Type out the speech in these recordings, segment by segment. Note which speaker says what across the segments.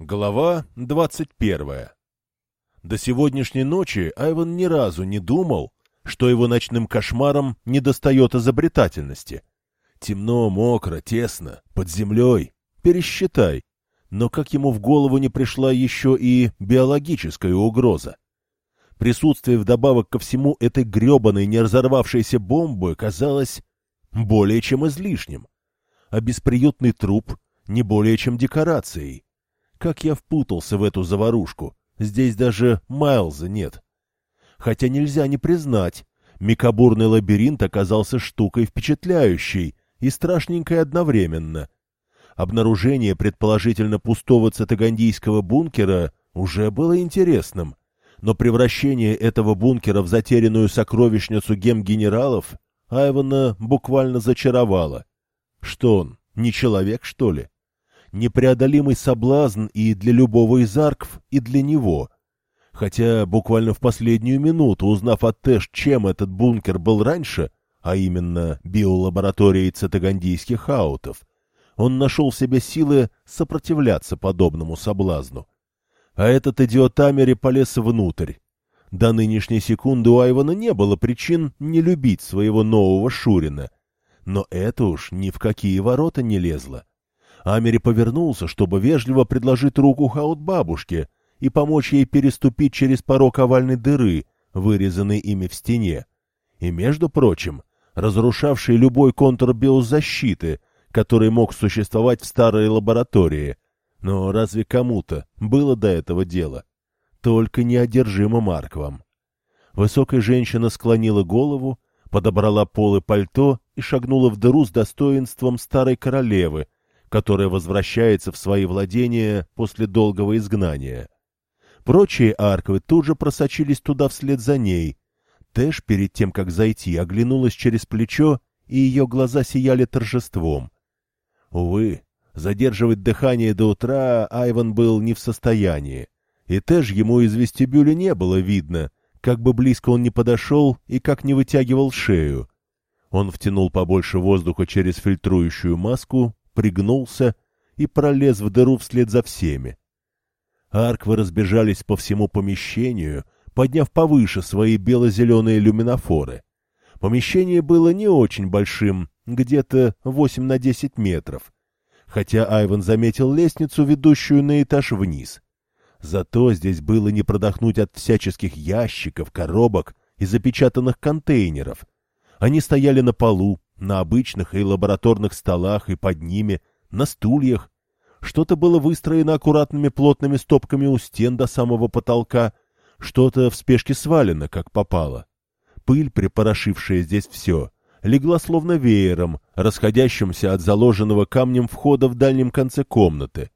Speaker 1: Глава двадцать первая До сегодняшней ночи Айван ни разу не думал, что его ночным кошмарам недостает изобретательности. Темно, мокро, тесно, под землей. Пересчитай. Но как ему в голову не пришла еще и биологическая угроза? Присутствие вдобавок ко всему этой гребаной не разорвавшейся бомбы казалось более чем излишним, а бесприютный труп не более чем декорацией. Как я впутался в эту заварушку. Здесь даже Майлза нет. Хотя нельзя не признать, микобурный лабиринт оказался штукой впечатляющей и страшненькой одновременно. Обнаружение предположительно пустого цитагандийского бункера уже было интересным, но превращение этого бункера в затерянную сокровищницу гем-генералов Айвана буквально зачаровало. Что он, не человек, что ли? Непреодолимый соблазн и для любого из арков, и для него. Хотя буквально в последнюю минуту, узнав от Тэш, чем этот бункер был раньше, а именно биолабораторией цитагандийских аутов, он нашел в себе силы сопротивляться подобному соблазну. А этот идиот Амери полез внутрь. До нынешней секунды у Айвана не было причин не любить своего нового Шурина. Но это уж ни в какие ворота не лезло. Амери повернулся, чтобы вежливо предложить руку Хаут бабушке и помочь ей переступить через порог овальной дыры, вырезанной ими в стене. И, между прочим, разрушавший любой контур биозащиты, который мог существовать в старой лаборатории. Но разве кому-то было до этого дела? Только неодержимо Марковым. Высокая женщина склонила голову, подобрала полы пальто и шагнула в дыру с достоинством старой королевы, которая возвращается в свои владения после долгого изгнания. Прочие арквы тут же просочились туда вслед за ней. Тэш, перед тем, как зайти, оглянулась через плечо, и ее глаза сияли торжеством. Увы, задерживать дыхание до утра Айван был не в состоянии, и Тэш ему из вестибюля не было видно, как бы близко он не подошел и как не вытягивал шею. Он втянул побольше воздуха через фильтрующую маску пригнулся и пролез в дыру вслед за всеми. Арквы разбежались по всему помещению, подняв повыше свои бело-зеленые люминофоры. Помещение было не очень большим, где-то 8 на 10 метров, хотя Айван заметил лестницу, ведущую на этаж вниз. Зато здесь было не продохнуть от всяческих ящиков, коробок и запечатанных контейнеров. Они стояли на полу, на обычных и лабораторных столах и под ними, на стульях. Что-то было выстроено аккуратными плотными стопками у стен до самого потолка, что-то в спешке свалено, как попало. Пыль, припорошившая здесь все, легла словно веером, расходящимся от заложенного камнем входа в дальнем конце комнаты.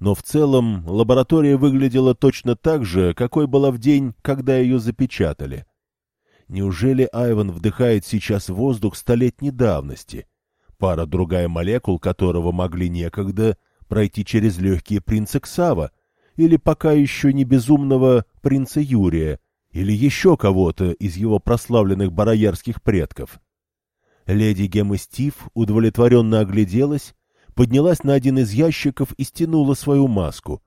Speaker 1: Но в целом лаборатория выглядела точно так же, какой была в день, когда ее запечатали. Неужели Айван вдыхает сейчас воздух столетней давности, пара-другая молекул которого могли некогда пройти через легкие принца Ксава, или пока еще не безумного принца Юрия, или еще кого-то из его прославленных бароярских предков? Леди Гемма Стив удовлетворенно огляделась, поднялась на один из ящиков и стянула свою маску.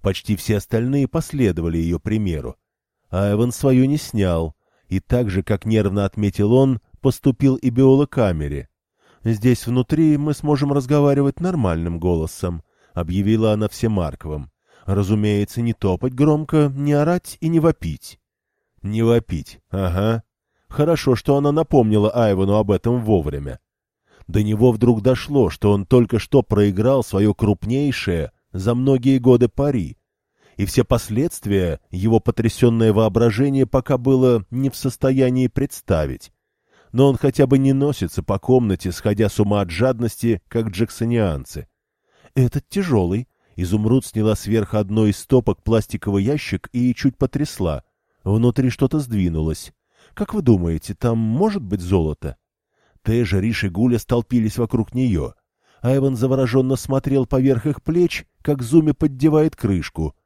Speaker 1: Почти все остальные последовали ее примеру. Айван свою не снял — и так же, как нервно отметил он, поступил и биолокамере. «Здесь внутри мы сможем разговаривать нормальным голосом», — объявила она всемарковым. «Разумеется, не топать громко, не орать и не вопить». «Не вопить, ага. Хорошо, что она напомнила Айвану об этом вовремя. До него вдруг дошло, что он только что проиграл свое крупнейшее за многие годы пари, и все последствия его потрясенное воображение пока было не в состоянии представить. Но он хотя бы не носится по комнате, сходя с ума от жадности, как джексонианцы. «Этот тяжелый». Изумруд сняла сверху одной из стопок пластиковый ящик и чуть потрясла. Внутри что-то сдвинулось. «Как вы думаете, там может быть золото?» Тэжа, Риш и Гуля столпились вокруг нее. Айван завороженно смотрел поверх их плеч, как Зуми поддевает крышку —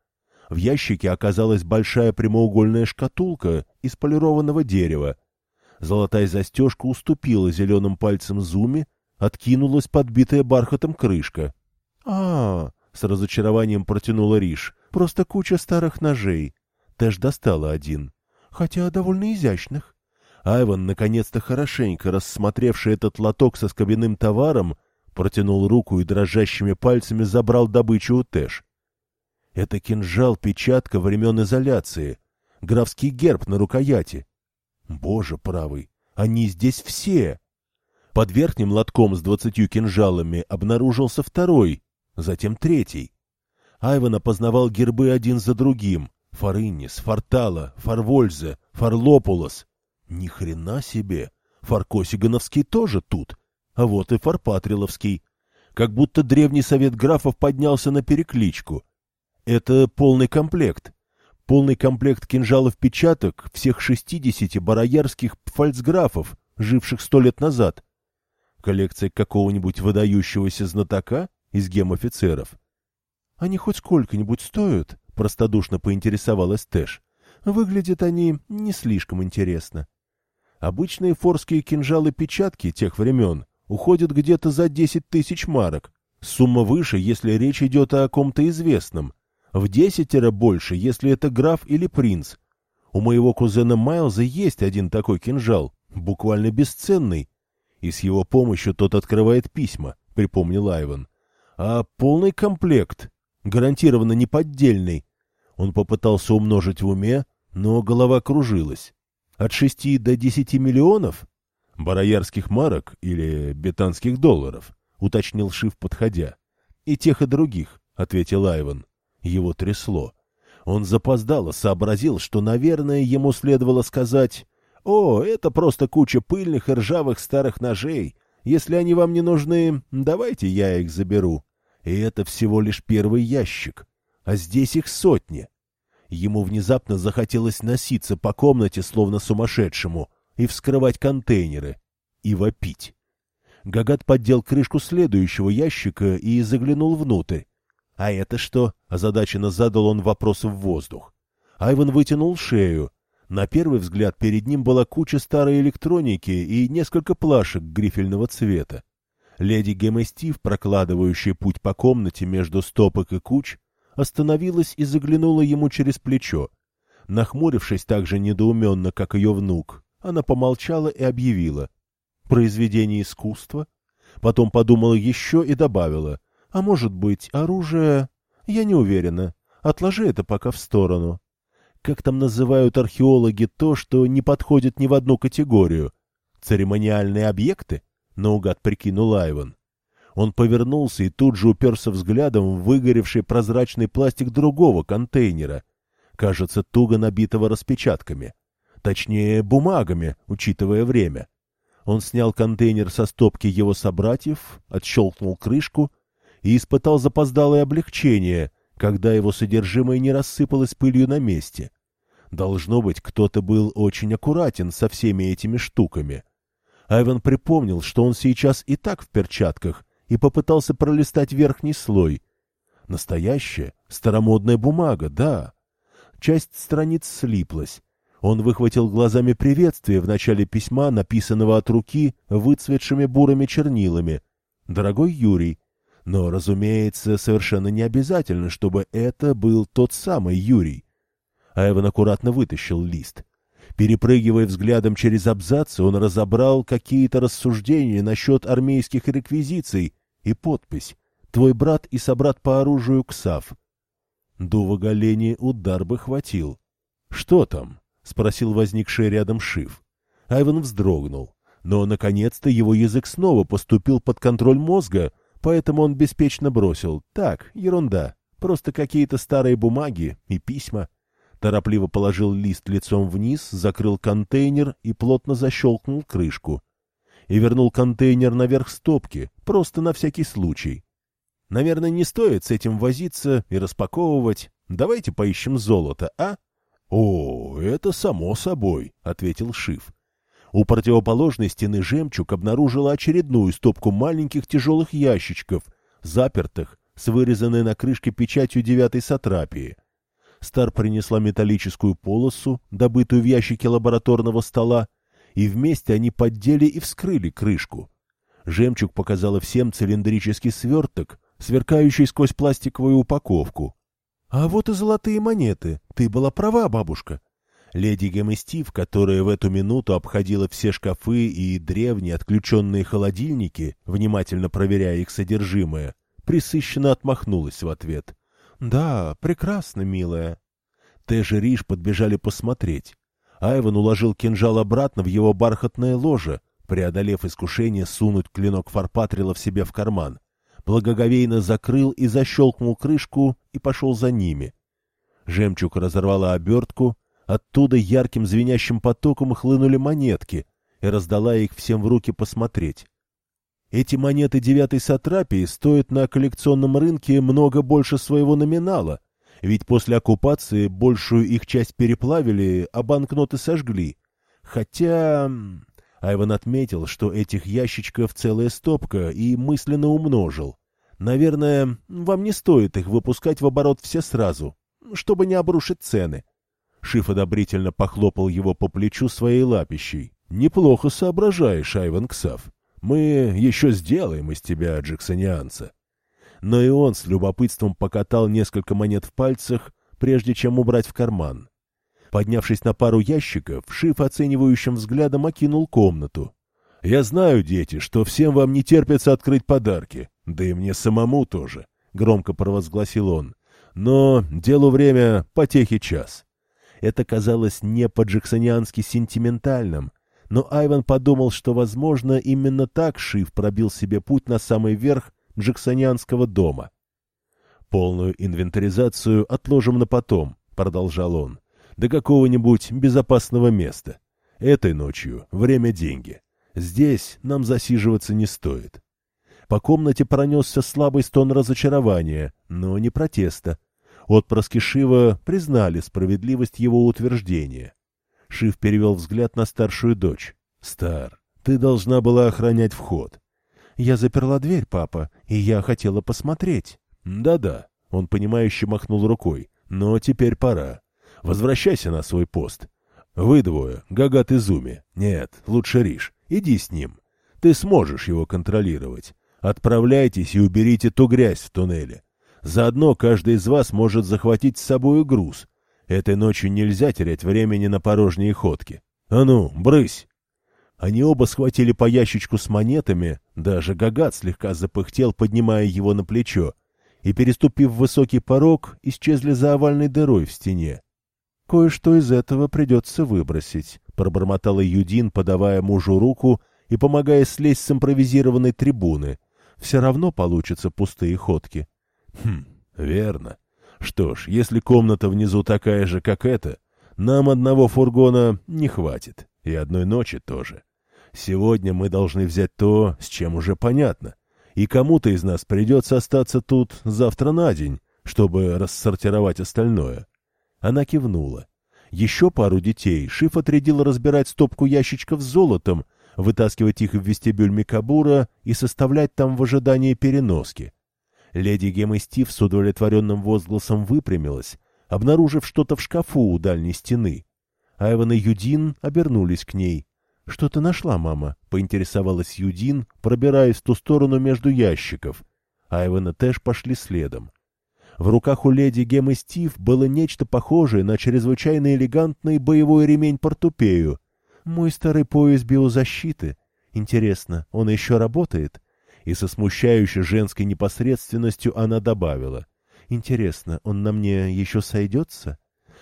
Speaker 1: в ящике оказалась большая прямоугольная шкатулка из полированного дерева. Золотая застежка уступила зеленым пальцем Зуми, откинулась подбитая бархатом крышка. а, -а — с разочарованием протянула Риш. «Просто куча старых ножей». Тэш достала один. «Хотя довольно изящных». Айван, наконец-то хорошенько рассмотревший этот лоток со скобяным товаром, протянул руку и дрожащими пальцами забрал добычу у Тэш. Это кинжал-печатка времен изоляции, графский герб на рукояти. Боже правый, они здесь все! Под верхним лотком с двадцатью кинжалами обнаружился второй, затем третий. Айван опознавал гербы один за другим. Фарынис, Фортала, Фарвользе, Фарлопулос. Ни хрена себе! Фаркосигановский тоже тут. А вот и Фарпатриловский. Как будто древний совет графов поднялся на перекличку. Это полный комплект. Полный комплект кинжалов-печаток всех шестидесяти бароярских фальцграфов, живших сто лет назад. Коллекция какого-нибудь выдающегося знатока из гем-офицеров. «Они хоть сколько-нибудь стоят?» — простодушно поинтересовалась Тэш. «Выглядят они не слишком интересно. Обычные форские кинжалы-печатки тех времен уходят где-то за десять тысяч марок. Сумма выше, если речь идет о ком-то известном. В десятеро больше, если это граф или принц. У моего кузена Майлза есть один такой кинжал, буквально бесценный, и с его помощью тот открывает письма, припомнил Айван. А полный комплект, гарантированно неподдельный. Он попытался умножить в уме, но голова кружилась. От шести до десяти миллионов? Бароярских марок или бетанских долларов, уточнил Шиф, подходя. И тех, и других, ответил Айван. Его трясло. Он запоздало сообразил, что, наверное, ему следовало сказать «О, это просто куча пыльных и ржавых старых ножей. Если они вам не нужны, давайте я их заберу». И это всего лишь первый ящик. А здесь их сотни. Ему внезапно захотелось носиться по комнате, словно сумасшедшему, и вскрывать контейнеры, и вопить. Гагат поддел крышку следующего ящика и заглянул внутрь. «А это что?» — озадаченно задал он вопрос в воздух. Айван вытянул шею, на первый взгляд перед ним была куча старой электроники и несколько плашек грифельного цвета. Леди Геместив, прокладывающая путь по комнате между стопок и куч, остановилась и заглянула ему через плечо. Нахмурившись так же недоуменно, как ее внук, она помолчала и объявила. «Произведение искусства?» Потом подумала еще и добавила. «А может быть, оружие...» «Я не уверена. Отложи это пока в сторону как там называют археологи то, что не подходит ни в одну категорию. Церемониальные объекты? Наугад прикинул Айван. Он повернулся и тут же уперся взглядом в выгоревший прозрачный пластик другого контейнера, кажется, туго набитого распечатками. Точнее, бумагами, учитывая время. Он снял контейнер со стопки его собратьев, отщелкнул крышку и испытал запоздалое облегчение, когда его содержимое не рассыпалось пылью на месте. Должно быть, кто-то был очень аккуратен со всеми этими штуками. Айван припомнил, что он сейчас и так в перчатках, и попытался пролистать верхний слой. Настоящая, старомодная бумага, да. Часть страниц слиплась. Он выхватил глазами приветствие в начале письма, написанного от руки выцветшими бурыми чернилами. «Дорогой Юрий». Но, разумеется, совершенно не обязательно, чтобы это был тот самый Юрий. Айван аккуратно вытащил лист. Перепрыгивая взглядом через абзацы, он разобрал какие-то рассуждения насчет армейских реквизиций и подпись «Твой брат и собрат по оружию Ксав». Дува Галени удар бы хватил. «Что там?» — спросил возникший рядом Шиф. Айван вздрогнул. Но, наконец-то, его язык снова поступил под контроль мозга, поэтому он беспечно бросил. «Так, ерунда. Просто какие-то старые бумаги и письма» торопливо положил лист лицом вниз, закрыл контейнер и плотно защелкнул крышку. И вернул контейнер наверх стопки, просто на всякий случай. Наверное, не стоит с этим возиться и распаковывать. Давайте поищем золото, а? — О, это само собой, — ответил Шиф. У противоположной стены жемчуг обнаружила очередную стопку маленьких тяжелых ящичков, запертых, с вырезанной на крышке печатью девятой сатрапии — Стар принесла металлическую полосу, добытую в ящике лабораторного стола, и вместе они поддели и вскрыли крышку. Жемчуг показала всем цилиндрический сверток сверкающий сквозь пластиковую упаковку. А вот и золотые монеты. Ты была права, бабушка. Леди Гэм которая в эту минуту обходила все шкафы и древние отключенные холодильники, внимательно проверяя их содержимое, присыщенно отмахнулась в ответ. — Да, прекрасно, милая. Тэш и Риш подбежали посмотреть. Айван уложил кинжал обратно в его бархатное ложе, преодолев искушение сунуть клинок Фарпатрила в себе в карман. Благоговейно закрыл и защелкнул крышку и пошел за ними. Жемчуг разорвала обертку, оттуда ярким звенящим потоком хлынули монетки и раздала их всем в руки посмотреть. Эти монеты девятой сатрапии стоят на коллекционном рынке много больше своего номинала, ведь после оккупации большую их часть переплавили, а банкноты сожгли. Хотя... Айван отметил, что этих ящичков целая стопка, и мысленно умножил. Наверное, вам не стоит их выпускать в оборот все сразу, чтобы не обрушить цены. Шиф одобрительно похлопал его по плечу своей лапищей. «Неплохо соображаешь, Айван Ксав. Мы еще сделаем из тебя джексонианца» но и он с любопытством покатал несколько монет в пальцах, прежде чем убрать в карман. Поднявшись на пару ящиков, Шиф оценивающим взглядом окинул комнату. «Я знаю, дети, что всем вам не терпится открыть подарки, да и мне самому тоже», — громко провозгласил он. «Но делу время, потехи час». Это казалось не по-джексониански сентиментальным, но Айван подумал, что, возможно, именно так Шиф пробил себе путь на самый верх Джексонианского дома. «Полную инвентаризацию отложим на потом», — продолжал он, — «до какого-нибудь безопасного места. Этой ночью время — деньги. Здесь нам засиживаться не стоит». По комнате пронесся слабый стон разочарования, но не протеста. Отпрыски Шива признали справедливость его утверждения. Шив перевел взгляд на старшую дочь. «Стар, ты должна была охранять вход. «Я заперла дверь, папа, и я хотела посмотреть». «Да-да», — он понимающе махнул рукой, — «но теперь пора. Возвращайся на свой пост. Вы двое, Гагат и Зуми. Нет, лучше Риш. Иди с ним. Ты сможешь его контролировать. Отправляйтесь и уберите ту грязь в туннеле. Заодно каждый из вас может захватить с собой груз. Этой ночью нельзя терять времени на порожние ходки. А ну, брысь!» Они оба схватили по ящичку с монетами, даже Гагат слегка запыхтел, поднимая его на плечо, и, переступив высокий порог, исчезли за овальной дырой в стене. «Кое-что из этого придется выбросить», — пробормотала Юдин, подавая мужу руку и помогая слезть с импровизированной трибуны. «Все равно получатся пустые ходки». «Хм, верно. Что ж, если комната внизу такая же, как эта, нам одного фургона не хватит, и одной ночи тоже». Сегодня мы должны взять то, с чем уже понятно. И кому-то из нас придется остаться тут завтра на день, чтобы рассортировать остальное. Она кивнула. Еще пару детей Шиф отрядил разбирать стопку ящичков с золотом, вытаскивать их в вестибюль Микабура и составлять там в ожидании переноски. Леди Гем и Стив с удовлетворенным возгласом выпрямилась, обнаружив что-то в шкафу у дальней стены. Айван и Юдин обернулись к ней. «Что ты нашла, мама?» — поинтересовалась Юдин, пробираясь в ту сторону между ящиков. Айвен и Тэш пошли следом. В руках у леди Гемы Стив было нечто похожее на чрезвычайно элегантный боевой ремень-портупею. «Мой старый пояс биозащиты. Интересно, он еще работает?» И со смущающей женской непосредственностью она добавила. «Интересно, он на мне еще сойдется?»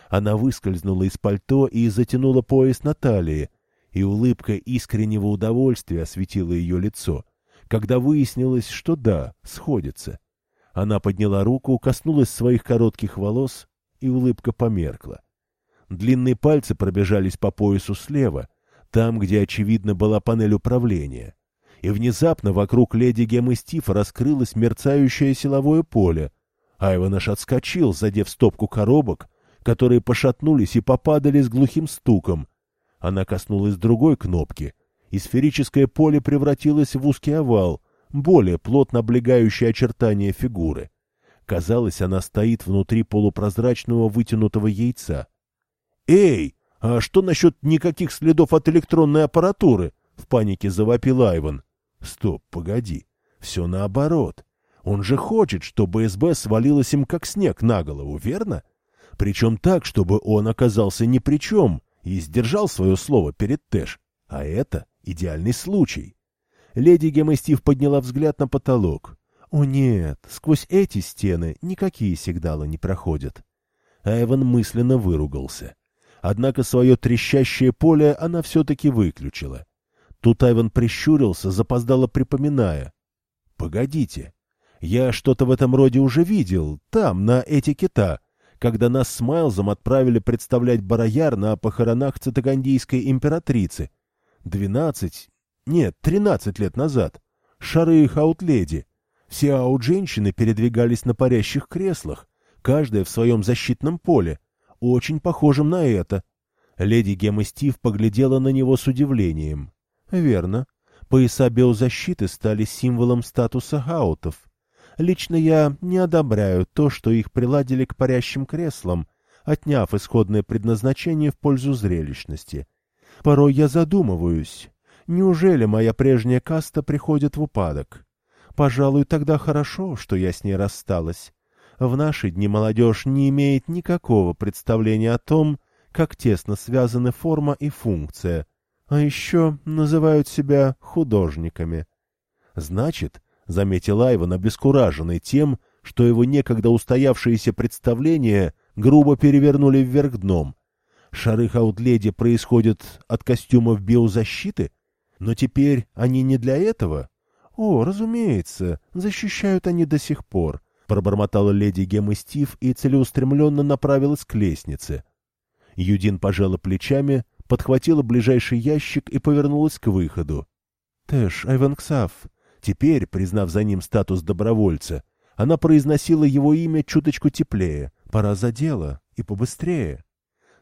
Speaker 1: Она выскользнула из пальто и затянула пояс на талии, и улыбка искреннего удовольствия осветила ее лицо, когда выяснилось, что да, сходится. Она подняла руку, коснулась своих коротких волос, и улыбка померкла. Длинные пальцы пробежались по поясу слева, там, где, очевидно, была панель управления. И внезапно вокруг леди Гемы Стифа раскрылось мерцающее силовое поле. Айван аж отскочил, задев стопку коробок, которые пошатнулись и попадали с глухим стуком, она коснулась другой кнопки, и сферическое поле превратилось в узкий овал, более плотно облегающий очертания фигуры. Казалось, она стоит внутри полупрозрачного вытянутого яйца. «Эй, а что насчет никаких следов от электронной аппаратуры?» — в панике завопил Айван. «Стоп, погоди. Все наоборот. Он же хочет, чтобы СБ свалилось им как снег на голову, верно? Причем так, чтобы он оказался ни при чем и сдержал свое слово перед Тэш. А это идеальный случай. Леди Геместив подняла взгляд на потолок. О нет, сквозь эти стены никакие сигналы не проходят. Айван мысленно выругался. Однако свое трещащее поле она все-таки выключила. Тут Айван прищурился, запоздало припоминая. «Погодите, я что-то в этом роде уже видел, там, на этикета, когда нас с Майлзом отправили представлять Барояр на похоронах цитагандийской императрицы. Двенадцать, нет, тринадцать лет назад. Шары их аутледи. Все аут-женщины передвигались на парящих креслах, каждая в своем защитном поле, очень похожем на это. Леди Гемма Стив поглядела на него с удивлением. Верно. Пояса биозащиты стали символом статуса аутов. Лично я не одобряю то, что их приладили к парящим креслам, отняв исходное предназначение в пользу зрелищности. Порой я задумываюсь, неужели моя прежняя каста приходит в упадок? Пожалуй, тогда хорошо, что я с ней рассталась. В наши дни молодежь не имеет никакого представления о том, как тесно связаны форма и функция, а еще называют себя художниками. Значит, — заметил Айван, обескураженный тем, что его некогда устоявшиеся представления грубо перевернули вверх дном. Шары Хаутледи происходят от костюмов биозащиты? Но теперь они не для этого? О, разумеется, защищают они до сих пор, — пробормотала леди Гемма Стив и целеустремленно направилась к лестнице. Юдин пожала плечами, подхватила ближайший ящик и повернулась к выходу. — Тэш, Айвенксав, Теперь, признав за ним статус добровольца, она произносила его имя чуточку теплее. Пора за дело и побыстрее.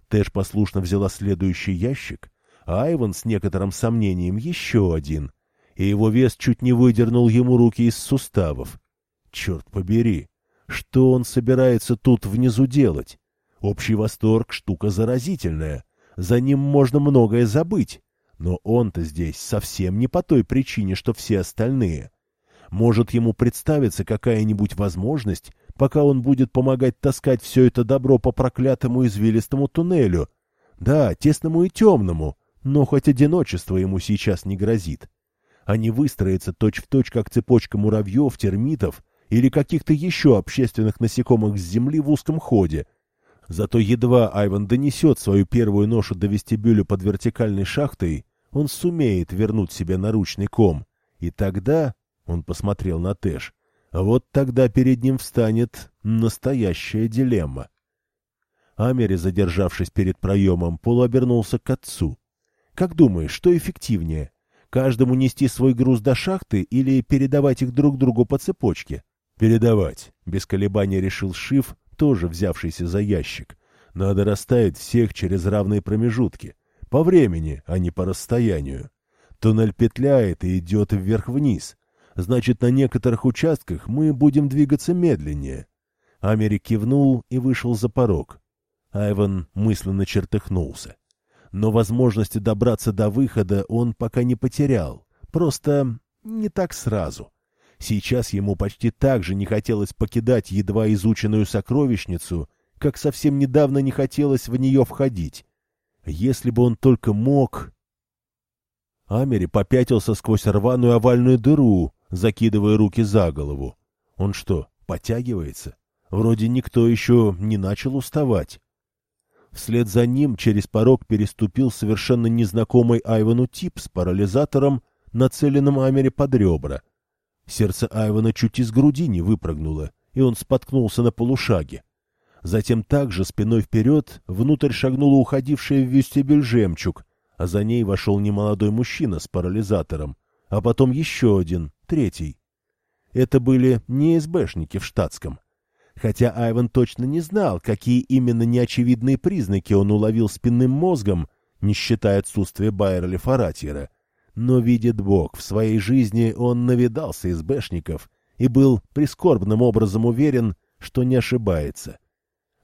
Speaker 1: Тэш послушно взяла следующий ящик, а Айван с некоторым сомнением еще один, и его вес чуть не выдернул ему руки из суставов. Черт побери! Что он собирается тут внизу делать? Общий восторг — штука заразительная. За ним можно многое забыть. Но он-то здесь совсем не по той причине, что все остальные. Может, ему представится какая-нибудь возможность, пока он будет помогать таскать все это добро по проклятому извилистому туннелю. Да, тесному и темному, но хоть одиночество ему сейчас не грозит. Они выстроятся точь-в-точь, точь, как цепочка муравьев, термитов или каких-то еще общественных насекомых с земли в узком ходе. Зато едва Айван донесет свою первую ношу до вестибюля под вертикальной шахтой, он сумеет вернуть себе наручный ком. И тогда, он посмотрел на Тэш, вот тогда перед ним встанет настоящая дилемма. Амери, задержавшись перед проемом, полуобернулся к отцу. «Как думаешь, что эффективнее? Каждому нести свой груз до шахты или передавать их друг другу по цепочке?» «Передавать», — без колебаний решил Шиф, тоже взявшийся за ящик. «Надо расставить всех через равные промежутки. По времени, а не по расстоянию. Туннель петляет и идет вверх-вниз. Значит, на некоторых участках мы будем двигаться медленнее. Амери кивнул и вышел за порог. Айван мысленно чертыхнулся. Но возможности добраться до выхода он пока не потерял. Просто не так сразу. Сейчас ему почти так же не хотелось покидать едва изученную сокровищницу, как совсем недавно не хотелось в нее входить. Если бы он только мог... Амери попятился сквозь рваную овальную дыру, закидывая руки за голову. Он что, потягивается? Вроде никто еще не начал уставать. Вслед за ним через порог переступил совершенно незнакомый Айвану тип с парализатором, нацеленным Амери под ребра. Сердце Айвана чуть из груди не выпрыгнуло, и он споткнулся на полушаге. Затем также спиной вперед внутрь шагнула уходившая в вестибюль жемчуг, а за ней вошел немолодой мужчина с парализатором, а потом еще один, третий. Это были не СБшники в штатском. Хотя Айван точно не знал, какие именно неочевидные признаки он уловил спинным мозгом, не считая отсутствия Байерли Фаратьера. Но, видит Бог, в своей жизни он навидался СБшников и был прискорбным образом уверен, что не ошибается.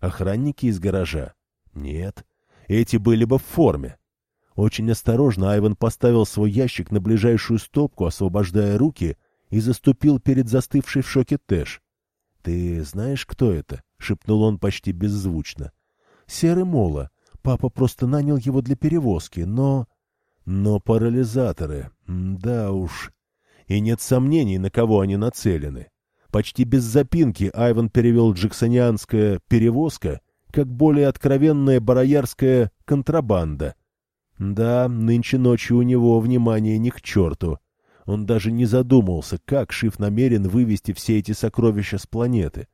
Speaker 1: Охранники из гаража? Нет. Эти были бы в форме. Очень осторожно Айван поставил свой ящик на ближайшую стопку, освобождая руки, и заступил перед застывшей в шоке Тэш. — Ты знаешь, кто это? — шепнул он почти беззвучно. — Серый Мола. Папа просто нанял его для перевозки, но... Но парализаторы, да уж. И нет сомнений, на кого они нацелены. Почти без запинки Айван перевел джексонианская «перевозка» как более откровенная бароярская контрабанда. Да, нынче ночью у него внимание ни к черту. Он даже не задумался, как Шиф намерен вывести все эти сокровища с планеты.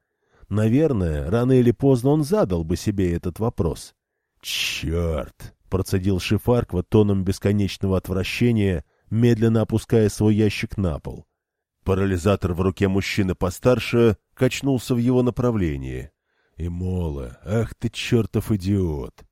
Speaker 1: Наверное, рано или поздно он задал бы себе этот вопрос. «Черт!» — процедил Шифарква тоном бесконечного отвращения, медленно опуская свой ящик на пол. Парализатор в руке мужчины постарше качнулся в его направлении. И Мола, ах ты чертов идиот!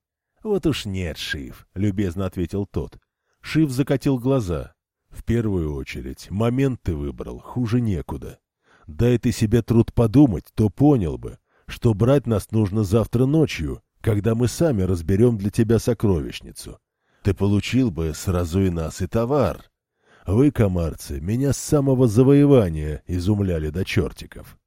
Speaker 1: Вот уж нет, Шиф, — любезно ответил тот. Шиф закатил глаза. В первую очередь, момент ты выбрал, хуже некуда. Дай ты себе труд подумать, то понял бы, что брать нас нужно завтра ночью, когда мы сами разберем для тебя сокровищницу. Ты получил бы сразу и нас, и товар. Вы, комарцы, меня с самого завоевания изумляли до чертиков.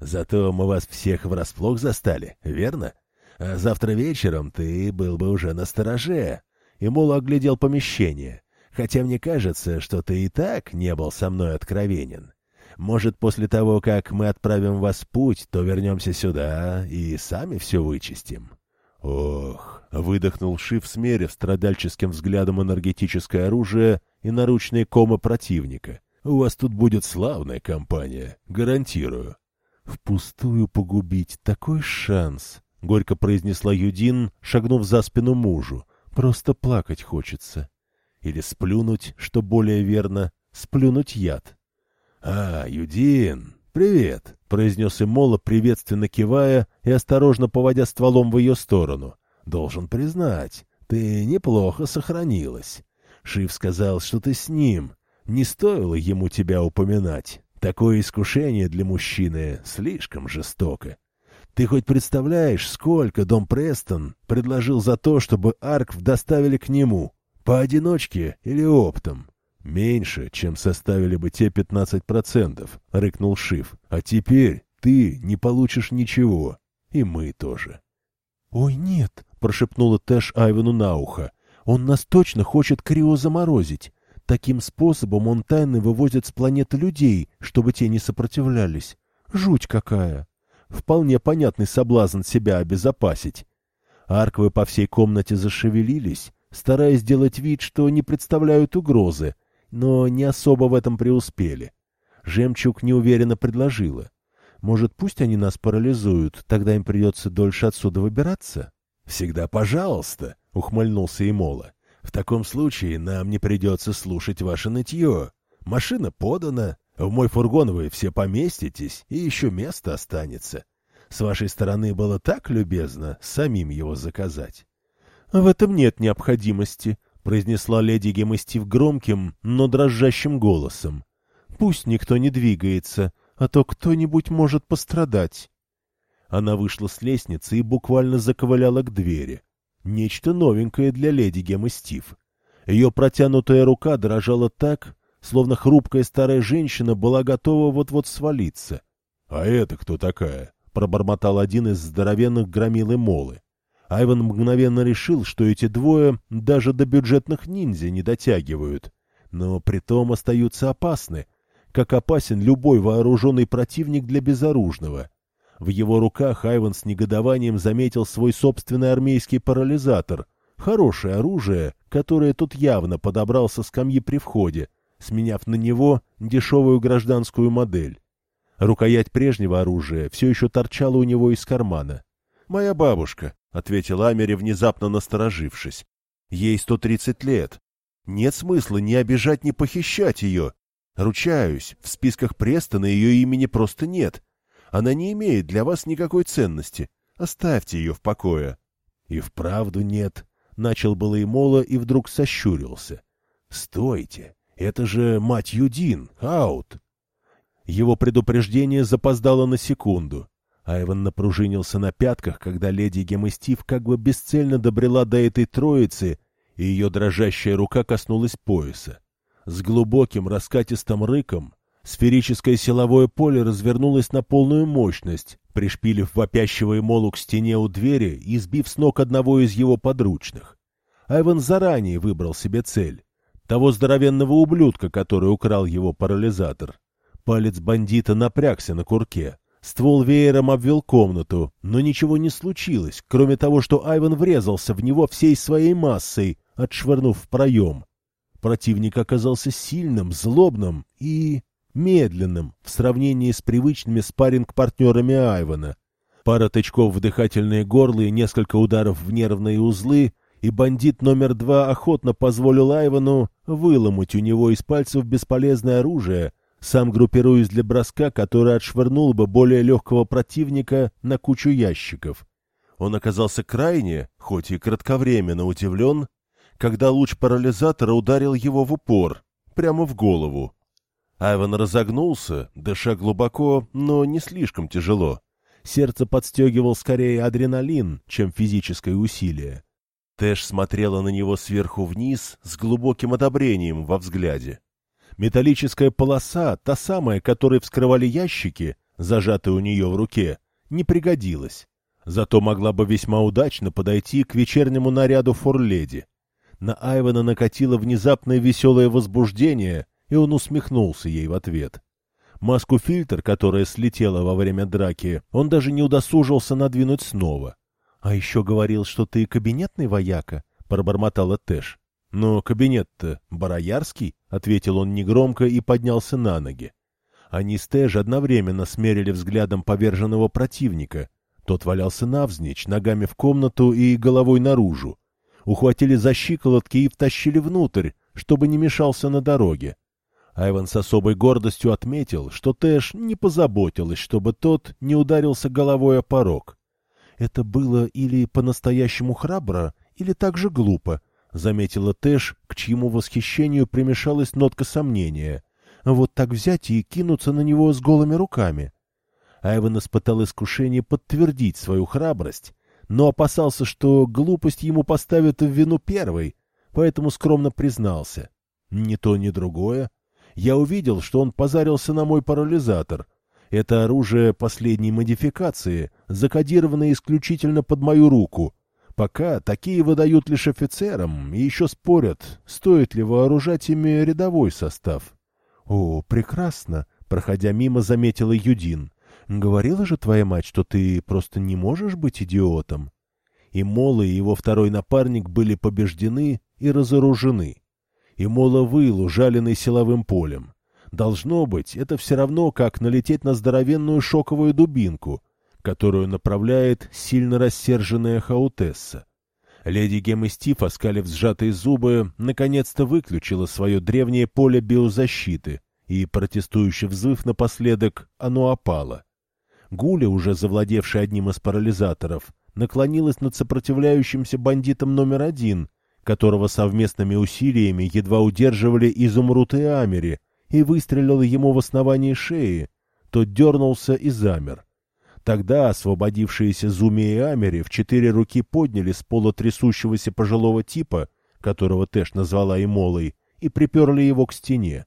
Speaker 1: Зато мы вас всех врасплох застали, верно? А завтра вечером ты был бы уже на стороже. И, мол, оглядел помещение. Хотя мне кажется, что ты и так не был со мной откровенен. Может, после того, как мы отправим вас в путь, то вернемся сюда и сами все вычистим. Ох, выдохнул Шиф, смерив страдальческим взглядом энергетическое оружие и наручные комы противника. У вас тут будет славная компания, гарантирую. «Впустую погубить такой шанс!» — горько произнесла Юдин, шагнув за спину мужу. «Просто плакать хочется. Или сплюнуть, что более верно, сплюнуть яд». «А, Юдин, привет!» — произнес Имола, приветственно кивая и осторожно поводя стволом в ее сторону. «Должен признать, ты неплохо сохранилась. Шиф сказал, что ты с ним. Не стоило ему тебя упоминать». Такое искушение для мужчины слишком жестоко. Ты хоть представляешь, сколько дом Престон предложил за то, чтобы Аркв доставили к нему? Поодиночке или оптом? Меньше, чем составили бы те пятнадцать процентов, — рыкнул Шиф. А теперь ты не получишь ничего. И мы тоже. — Ой, нет, — прошепнула Тэш Айвану на ухо. — Он нас точно хочет крио заморозить. Таким способом он тайно вывозит с планеты людей, чтобы те не сопротивлялись. Жуть какая! Вполне понятный соблазн себя обезопасить. Арквы по всей комнате зашевелились, стараясь сделать вид, что не представляют угрозы, но не особо в этом преуспели. Жемчуг неуверенно предложила. Может, пусть они нас парализуют, тогда им придется дольше отсюда выбираться? — Всегда пожалуйста, — ухмыльнулся Имола. В таком случае нам не придется слушать ваше нытье. Машина подана, в мой фургон вы все поместитесь, и еще место останется. С вашей стороны было так любезно самим его заказать. — В этом нет необходимости, — произнесла леди Гемостив громким, но дрожащим голосом. — Пусть никто не двигается, а то кто-нибудь может пострадать. Она вышла с лестницы и буквально заковыляла к двери. Нечто новенькое для леди Гемы Стив. Ее протянутая рука дрожала так, словно хрупкая старая женщина была готова вот-вот свалиться. — А это кто такая? — пробормотал один из здоровенных громил и молы. Айван мгновенно решил, что эти двое даже до бюджетных ниндзя не дотягивают, но притом остаются опасны, как опасен любой вооруженный противник для безоружного. В его руках Айван с негодованием заметил свой собственный армейский парализатор. Хорошее оружие, которое тут явно подобрал со скамьи при входе, сменяв на него дешевую гражданскую модель. Рукоять прежнего оружия все еще торчала у него из кармана. «Моя бабушка», — ответил Амери, внезапно насторожившись. «Ей сто тридцать лет. Нет смысла ни обижать, ни похищать ее. Ручаюсь, в списках Престона ее имени просто нет. Она не имеет для вас никакой ценности. Оставьте ее в покое. — И вправду нет. Начал было и Мола, и вдруг сощурился. — Стойте! Это же мать Юдин! Аут! Его предупреждение запоздало на секунду. Айван напружинился на пятках, когда леди Геместив как бы бесцельно добрела до этой троицы, и ее дрожащая рука коснулась пояса. С глубоким раскатистым рыком Сферическое силовое поле развернулось на полную мощность, пришпилив вопящего Эмолу к стене у двери и сбив с ног одного из его подручных. Айван заранее выбрал себе цель. Того здоровенного ублюдка, который украл его парализатор. Палец бандита напрягся на курке. Ствол веером обвел комнату, но ничего не случилось, кроме того, что Айван врезался в него всей своей массой, отшвырнув в проем. Противник оказался сильным, злобным и медленным в сравнении с привычными спарринг-партнерами Айвана. Пара тычков в дыхательные горло и несколько ударов в нервные узлы, и бандит номер два охотно позволил Айвану выломать у него из пальцев бесполезное оружие, сам группируясь для броска, который отшвырнул бы более легкого противника на кучу ящиков. Он оказался крайне, хоть и кратковременно удивлен, когда луч парализатора ударил его в упор, прямо в голову. Айван разогнулся, дыша глубоко, но не слишком тяжело. Сердце подстегивал скорее адреналин, чем физическое усилие. Тэш смотрела на него сверху вниз с глубоким одобрением во взгляде. Металлическая полоса, та самая, которой вскрывали ящики, зажатые у нее в руке, не пригодилась. Зато могла бы весьма удачно подойти к вечернему наряду форледи. На Айвана накатило внезапное веселое возбуждение — и он усмехнулся ей в ответ. Маску-фильтр, которая слетела во время драки, он даже не удосужился надвинуть снова. — А еще говорил, что ты кабинетный вояка, — пробормотала Тэш. — Но кабинет-то бароярский, — ответил он негромко и поднялся на ноги. Они с Тэш одновременно смерили взглядом поверженного противника. Тот валялся навзничь, ногами в комнату и головой наружу. Ухватили за щиколотки и втащили внутрь, чтобы не мешался на дороге. Айван с особой гордостью отметил, что Тэш не позаботилась, чтобы тот не ударился головой о порог. «Это было или по-настоящему храбро, или так же глупо», — заметила Тэш, к чьему восхищению примешалась нотка сомнения. «Вот так взять и кинуться на него с голыми руками». Айван испытал искушение подтвердить свою храбрость, но опасался, что глупость ему поставят в вину первой, поэтому скромно признался. Ни то, ни другое я увидел, что он позарился на мой парализатор. Это оружие последней модификации, закодированное исключительно под мою руку. Пока такие выдают лишь офицерам и еще спорят, стоит ли вооружать ими рядовой состав. — О, прекрасно! — проходя мимо, заметила Юдин. — Говорила же твоя мать, что ты просто не можешь быть идиотом. И Мола и его второй напарник были побеждены и разоружены и мола выл, ужаленный силовым полем. Должно быть, это все равно, как налететь на здоровенную шоковую дубинку, которую направляет сильно рассерженная Хаутесса. Леди Гем и Стив, оскалив сжатые зубы, наконец-то выключила свое древнее поле биозащиты, и, протестующий взвыв напоследок, оно опало. Гуля, уже завладевшая одним из парализаторов, наклонилась над сопротивляющимся бандитом номер один которого совместными усилиями едва удерживали изумруд и Амери, и выстрелил ему в основании шеи, тот дернулся и замер. Тогда освободившиеся Зуми и Амери в четыре руки подняли с пола трясущегося пожилого типа, которого Тэш назвала Имолой, и приперли его к стене.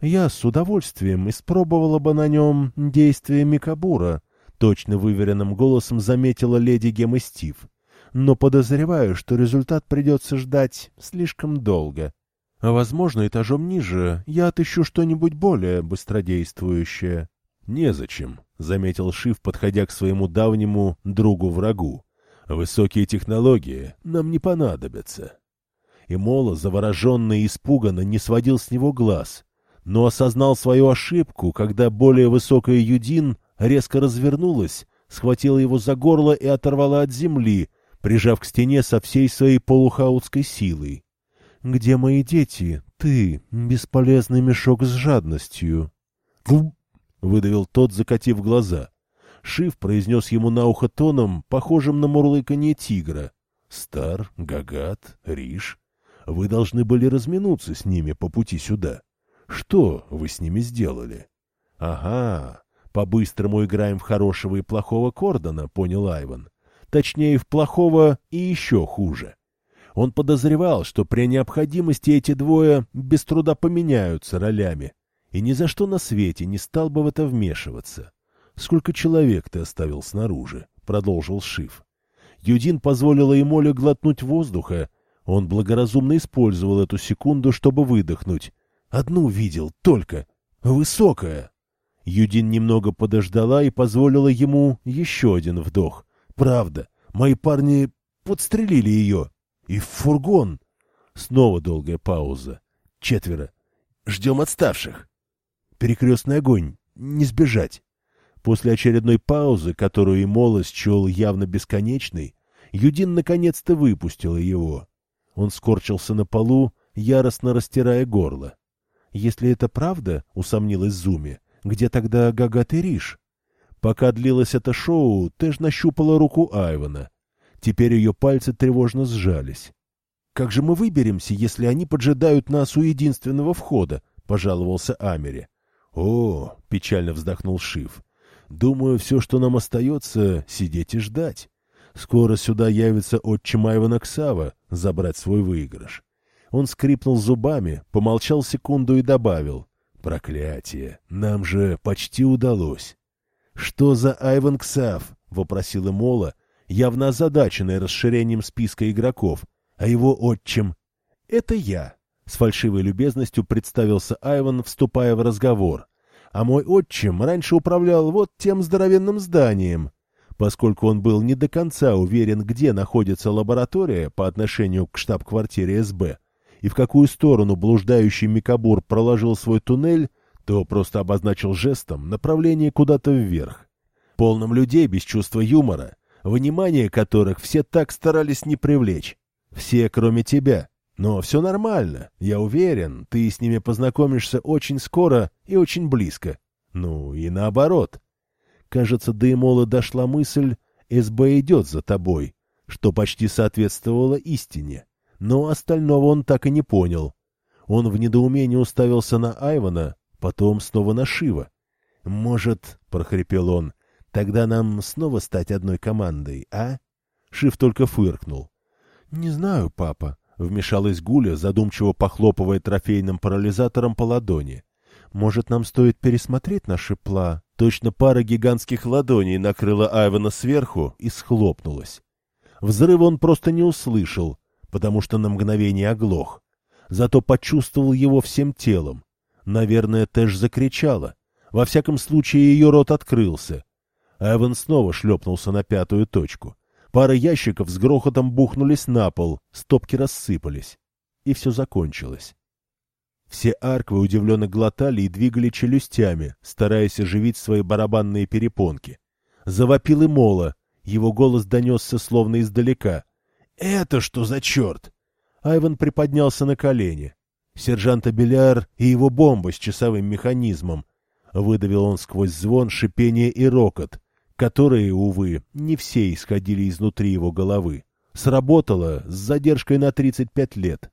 Speaker 1: Я с удовольствием испробовала бы на нем действие Микабура, точно выверенным голосом заметила леди Гем Стив но подозреваю, что результат придется ждать слишком долго. Возможно, этажом ниже я отыщу что-нибудь более быстродействующее. — Незачем, — заметил Шиф, подходя к своему давнему другу-врагу. — Высокие технологии нам не понадобятся. И Мола, завороженно и испуганно, не сводил с него глаз, но осознал свою ошибку, когда более высокая Юдин резко развернулась, схватила его за горло и оторвала от земли, прижав к стене со всей своей полухаутской силой. «Где мои дети? Ты, бесполезный мешок с жадностью!» «Губ!» — выдавил тот, закатив глаза. Шиф произнес ему на ухо тоном, похожим на мурлыканье тигра. «Стар, Гагат, Риш, вы должны были разминуться с ними по пути сюда. Что вы с ними сделали?» «Ага, по-быстрому играем в хорошего и плохого Кордона», — понял Айван точнее в плохого и еще хуже. Он подозревал, что при необходимости эти двое без труда поменяются ролями, и ни за что на свете не стал бы в это вмешиваться. «Сколько человек ты оставил снаружи?» — продолжил Шиф. Юдин позволила ему глотнуть воздуха. Он благоразумно использовал эту секунду, чтобы выдохнуть. Одну видел, только. Высокая. Юдин немного подождала и позволила ему еще один вдох. Правда, мои парни подстрелили ее. И в фургон. Снова долгая пауза. Четверо. Ждем отставших. Перекрестный огонь. Не сбежать. После очередной паузы, которую Имола счел явно бесконечной, Юдин наконец-то выпустил его. Он скорчился на полу, яростно растирая горло. «Если это правда, — усомнилась Зуми, — где тогда Гагат и Риш?» Пока длилось это шоу, Тэш нащупала руку Айвана. Теперь ее пальцы тревожно сжались. «Как же мы выберемся, если они поджидают нас у единственного входа?» — пожаловался Амери. «О!» — печально вздохнул Шиф. «Думаю, все, что нам остается, — сидеть и ждать. Скоро сюда явится отчим Айвана Ксава забрать свой выигрыш». Он скрипнул зубами, помолчал секунду и добавил. «Проклятие! Нам же почти удалось!» «Что за Айван Ксав?» — вопросила Мола, явно озадаченная расширением списка игроков. «А его отчим?» «Это я!» — с фальшивой любезностью представился Айван, вступая в разговор. «А мой отчим раньше управлял вот тем здоровенным зданием». Поскольку он был не до конца уверен, где находится лаборатория по отношению к штаб-квартире СБ, и в какую сторону блуждающий Микабур проложил свой туннель, то просто обозначил жестом направление куда-то вверх. Полным людей без чувства юмора, внимание которых все так старались не привлечь. Все, кроме тебя. Но все нормально, я уверен, ты с ними познакомишься очень скоро и очень близко. Ну и наоборот. Кажется, до Эмола дошла мысль «СБ идет за тобой», что почти соответствовало истине. Но остального он так и не понял. Он в недоумении уставился на Айвана, потом снова на Шива. «Может, — прохрипел он, — тогда нам снова стать одной командой, а?» Шив только фыркнул. «Не знаю, папа», — вмешалась Гуля, задумчиво похлопывая трофейным парализатором по ладони. «Может, нам стоит пересмотреть наши пла?» Точно пара гигантских ладоней накрыла Айвана сверху и схлопнулась. Взрыв он просто не услышал, потому что на мгновение оглох. Зато почувствовал его всем телом. Наверное, Тэш закричала. Во всяком случае, ее рот открылся. Эван снова шлепнулся на пятую точку. Пара ящиков с грохотом бухнулись на пол, стопки рассыпались. И все закончилось. Все арквы удивленно глотали и двигали челюстями, стараясь оживить свои барабанные перепонки. Завопил и Мола. Его голос донесся словно издалека. «Это что за черт?» Айван приподнялся на колени сержанта Беляр и его бомба с часовым механизмом. Выдавил он сквозь звон, шипение и рокот, которые, увы, не все исходили изнутри его головы. Сработало с задержкой на 35 лет.